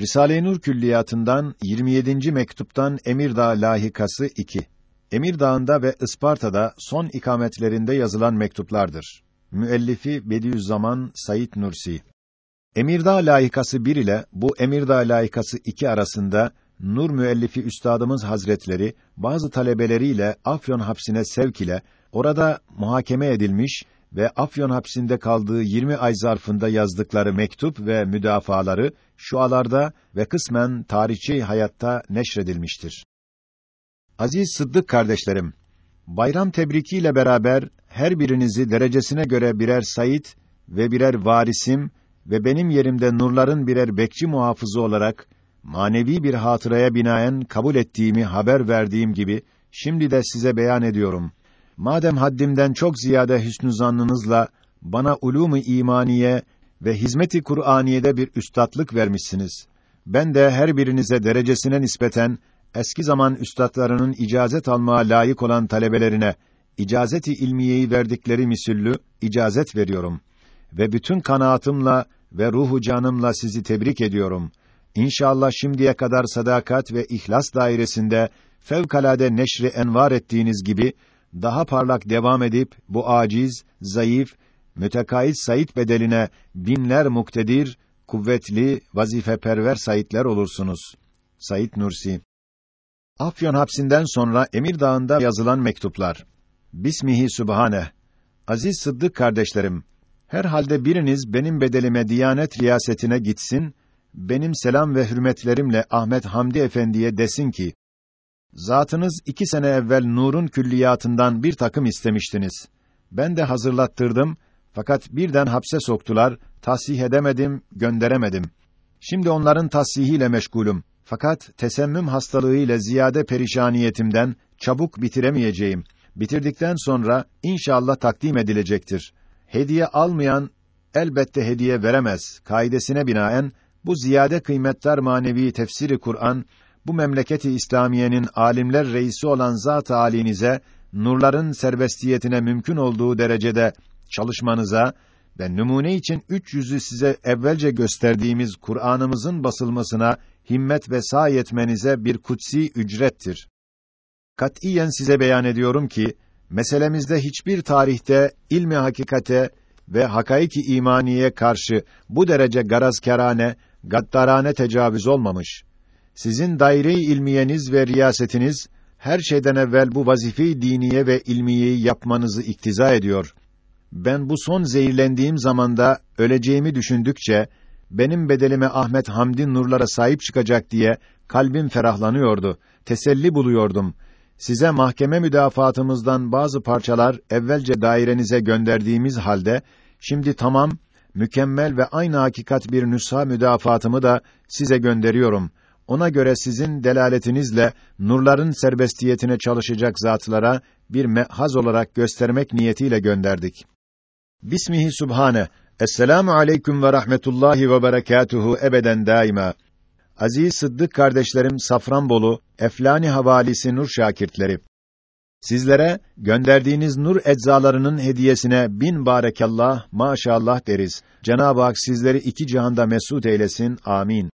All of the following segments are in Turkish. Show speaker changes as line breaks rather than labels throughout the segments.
Risale-i Nur Külliyatı'ndan 27. mektuptan Emirdağ lahikası 2. Emirdağ'ında ve Isparta'da son ikametlerinde yazılan mektuplardır. Müellifi Bediüzzaman Said Nursi. Emirdağ layıkası 1 ile bu Emirdağ layıkası 2 arasında Nur müellifi üstadımız Hazretleri bazı talebeleriyle Afyon hapsine sevk ile orada muhakeme edilmiş ve Afyon hapsinde kaldığı 20 ay zarfında yazdıkları mektup ve müdafaları şualarda ve kısmen tarihçi hayatta neşredilmiştir. Aziz Sıddık kardeşlerim, bayram tebrikiyle beraber her birinizi derecesine göre birer sayit ve birer varisim ve benim yerimde nurların birer bekçi muhafızı olarak manevi bir hatıraya binaen kabul ettiğimi haber verdiğim gibi şimdi de size beyan ediyorum. Madem haddimden çok ziyade hüsnü zannınızla bana ulûmu imaniye ve hizmeti Kur'aniye'de bir üstatlık vermişsiniz. Ben de her birinize derecesine nispeten eski zaman üstadlarının icazet almaya layık olan talebelerine icazeti ilmiyeyi verdikleri misüllü icazet veriyorum ve bütün kanaatimle ve ruhu canımla sizi tebrik ediyorum. İnşallah şimdiye kadar sadakat ve ihlas dairesinde fevkalade neşri envar ettiğiniz gibi daha parlak devam edip bu aciz, zayıf, mütekayit sayit bedeline binler muktedir, kuvvetli, vazifeperver sayitler olursunuz. Sayit Nursi Afyon hapsinden sonra Emirdağ'ında yazılan mektuplar. Bismihi Sübhane. Aziz Sıddık kardeşlerim, herhalde biriniz benim bedelime Diyanet riyasetine gitsin, benim selam ve hürmetlerimle Ahmet Hamdi Efendi'ye desin ki, Zatınız iki sene evvel Nur'un külliyatından bir takım istemiştiniz. Ben de hazırlattırdım, fakat birden hapse soktular, tasih edemedim, gönderemedim. Şimdi onların tashihiyle meşgulüm. Fakat tesemmüm hastalığı ile ziyade perişaniyetimden çabuk bitiremeyeceğim. Bitirdikten sonra inşallah takdim edilecektir. Hediye almayan elbette hediye veremez. Kaidesine binaen bu ziyade kıymetler manevi tefsiri Kur'an bu memleketi İslamiyenin alimler reisi olan zat halinize nurların serbestiyetine mümkün olduğu derecede çalışmanıza ve numune için üç yüzü size evvelce gösterdiğimiz Kur'an'ımızın basılmasına himmet ve sahi etmenize bir kutsi ücrettir. Katiyen size beyan ediyorum ki meselemizde hiçbir tarihte ilmi hakikate ve hakaiki imaniye karşı bu derece garazkârane, gaddarane tecavüz olmamış. Sizin daire-i ilmiyeniz ve riyasetiniz her şeyden evvel bu vazife-i diniye ve ilmiyeyi yapmanızı iktiza ediyor. Ben bu son zehirlendiğim zamanda öleceğimi düşündükçe benim bedelime Ahmet Hamdi nurlara sahip çıkacak diye kalbim ferahlanıyordu. Teselli buluyordum. Size mahkeme müdafaatımızdan bazı parçalar evvelce dairenize gönderdiğimiz halde şimdi tamam, mükemmel ve aynı hakikat bir nüsha müdafaatımı da size gönderiyorum. Ona göre sizin delaletinizle nurların serbestiyetine çalışacak zatlara bir mehaz olarak göstermek niyetiyle gönderdik. Bismihi Subhane. Esselamu aleyküm ve rahmetullahi ve berekatuhu ebeden daima. Aziz Sıddık kardeşlerim Safranbolu, Eflani havalisi nur şakirtleri. Sizlere gönderdiğiniz nur eczalarının hediyesine bin barekallah, maşallah deriz. Cenab-ı Hak sizleri iki cihanda mesut eylesin. Amin.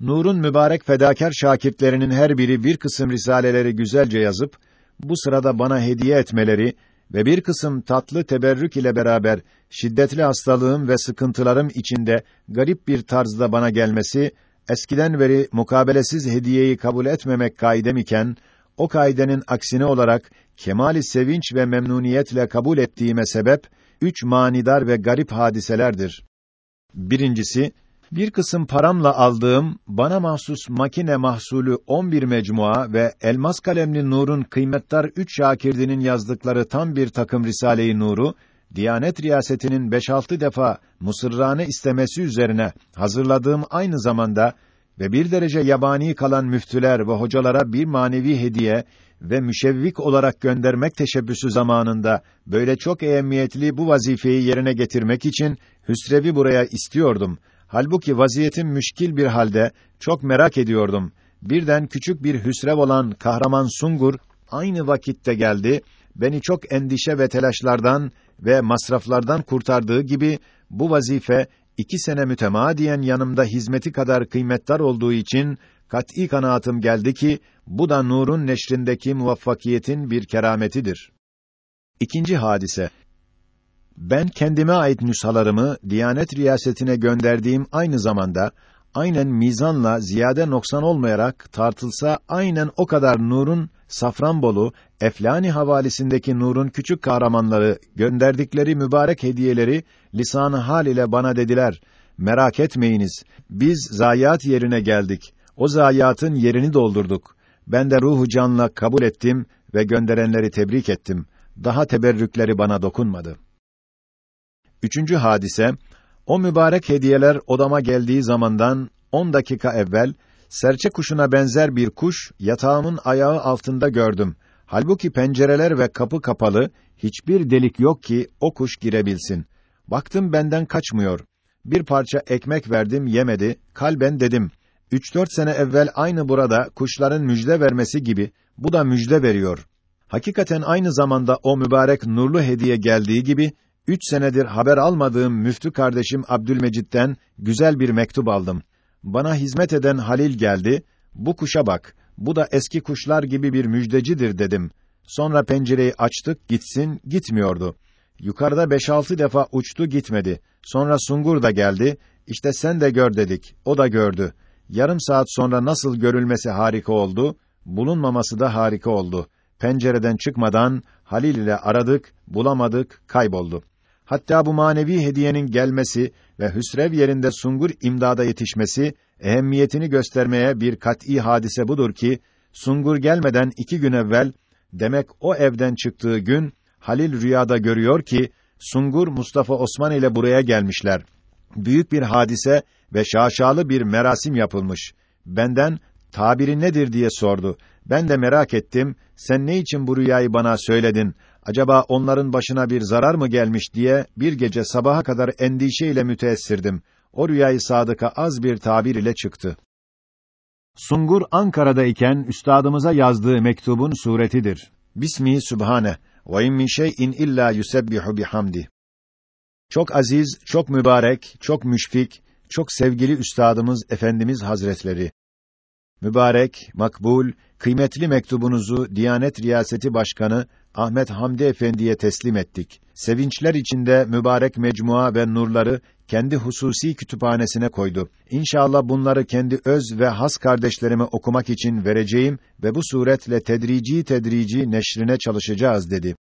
Nur'un mübarek fedakar şakirtlerinin her biri bir kısım risaleleri güzelce yazıp bu sırada bana hediye etmeleri ve bir kısım tatlı teberrük ile beraber şiddetli hastalığım ve sıkıntılarım içinde garip bir tarzda bana gelmesi eskiden beri mukabelesiz hediyeyi kabul etmemek kaidem iken o kaidenin aksine olarak kemali sevinç ve memnuniyetle kabul ettiğime sebep üç manidar ve garip hadiselerdir. Birincisi bir kısım paramla aldığım bana mahsus makine mahsulü 11 mecmua ve elmas kalemli Nur'un kıymetdar üç şakirdinin yazdıkları tam bir takım Risale-i Nur'u Diyanet Riyasetinin 5-6 defa musırrane istemesi üzerine hazırladığım aynı zamanda ve bir derece yabani kalan müftüler ve hocalara bir manevi hediye ve müşevvik olarak göndermek teşebbüsü zamanında böyle çok ehemmiyetli bu vazifeyi yerine getirmek için Hüsrev'i buraya istiyordum. Halbuki vaziyetim müşkil bir halde çok merak ediyordum. Birden küçük bir hüsrev olan kahraman Sungur aynı vakitte geldi. Beni çok endişe ve telaşlardan ve masraflardan kurtardığı gibi bu vazife iki sene mütemadiyen yanımda hizmeti kadar kıymetdar olduğu için kat'î kanaatim geldi ki bu da nurun neşrindeki muvaffakiyetin bir kerametidir. İkinci hadise ben kendime ait nüshalarımı Diyanet Riyasetine gönderdiğim aynı zamanda aynen mizanla ziyade noksan olmayarak tartılsa aynen o kadar nurun Safranbolu, Eflani havalisindeki nurun küçük kahramanları gönderdikleri mübarek hediyeleri lisan hal ile bana dediler. Merak etmeyiniz. Biz zayiat yerine geldik. O zayiatın yerini doldurduk. Ben de ruhu canla kabul ettim ve gönderenleri tebrik ettim. Daha teberrükleri bana dokunmadı. Üçüncü hadise, o mübarek hediyeler odama geldiği zamandan on dakika evvel serçe kuşuna benzer bir kuş yatağımın ayağı altında gördüm. Halbuki pencereler ve kapı kapalı, hiçbir delik yok ki o kuş girebilsin. Baktım benden kaçmıyor. Bir parça ekmek verdim, yemedi. Kalben dedim. Üç dört sene evvel aynı burada kuşların müjde vermesi gibi, bu da müjde veriyor. Hakikaten aynı zamanda o mübarek nurlu hediye geldiği gibi, üç senedir haber almadığım müftü kardeşim Abdülmecit'ten güzel bir mektup aldım. Bana hizmet eden Halil geldi, bu kuşa bak, bu da eski kuşlar gibi bir müjdecidir dedim. Sonra pencereyi açtık, gitsin, gitmiyordu. Yukarıda beş altı defa uçtu, gitmedi. Sonra Sungur da geldi, işte sen de gör dedik, o da gördü. Yarım saat sonra nasıl görülmesi harika oldu, bulunmaması da harika oldu. Pencereden çıkmadan Halil ile aradık, bulamadık, kayboldu. Hatta bu manevi hediyenin gelmesi ve Hüsrev yerinde Sungur imdada yetişmesi ehemmiyetini göstermeye bir kat'î hadise budur ki Sungur gelmeden iki gün evvel demek o evden çıktığı gün Halil rüyada görüyor ki Sungur Mustafa Osman ile buraya gelmişler. Büyük bir hadise ve şaşalı bir merasim yapılmış. Benden tabiri nedir diye sordu. Ben de merak ettim. Sen ne için bu rüyayı bana söyledin? acaba onların başına bir zarar mı gelmiş diye bir gece sabaha kadar endişeyle müteessirdim. O rüyayı sadıka az bir tabir ile çıktı. Sungur Ankara'da iken üstadımıza yazdığı mektubun suretidir. Bismi Sübhane ve in min şey'in illa yusebbihu bihamdi. Çok aziz, çok mübarek, çok müşfik, çok sevgili üstadımız Efendimiz Hazretleri. Mübarek, makbul, kıymetli mektubunuzu Diyanet Riyaseti Başkanı Ahmet Hamdi Efendi'ye teslim ettik. Sevinçler içinde mübarek mecmua ve nurları kendi hususi kütüphanesine koydu. İnşallah bunları kendi öz ve has kardeşlerime okumak için vereceğim ve bu suretle tedrici tedrici neşrine çalışacağız dedi.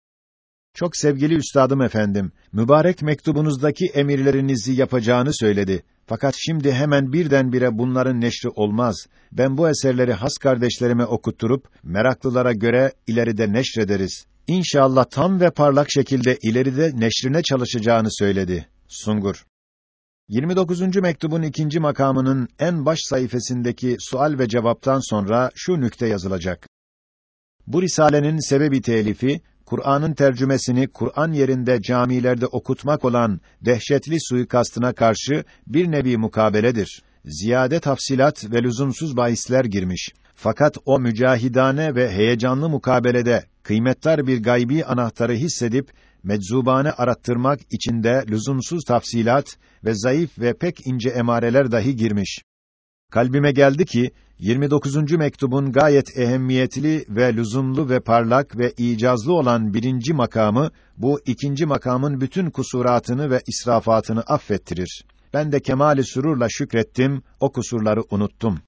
Çok sevgili üstadım efendim, mübarek mektubunuzdaki emirlerinizi yapacağını söyledi. Fakat şimdi hemen birdenbire bunların neşri olmaz. Ben bu eserleri has kardeşlerime okutturup meraklılara göre ileride neşrederiz. İnşallah tam ve parlak şekilde ileride neşrine çalışacağını söyledi. Sungur 29. mektubun ikinci makamının en baş sayfasındaki sual ve cevaptan sonra şu nükte yazılacak. Bu risalenin sebebi telifi Kur'an'ın tercümesini Kur'an yerinde camilerde okutmak olan dehşetli suikastına karşı bir nevi mukabeledir. Ziyade tafsilat ve lüzumsuz bahisler girmiş. Fakat o mücahidane ve heyecanlı mukabelede kıymetdar bir gaybi anahtarı hissedip meczubane arattırmak içinde lüzumsuz tafsilat ve zayıf ve pek ince emareler dahi girmiş. Kalbime geldi ki 29. mektubun gayet ehemmiyetli ve lüzumlu ve parlak ve icazlı olan birinci makamı bu ikinci makamın bütün kusuratını ve israfatını affettirir. Ben de kemali sürurla şükrettim, o kusurları unuttum.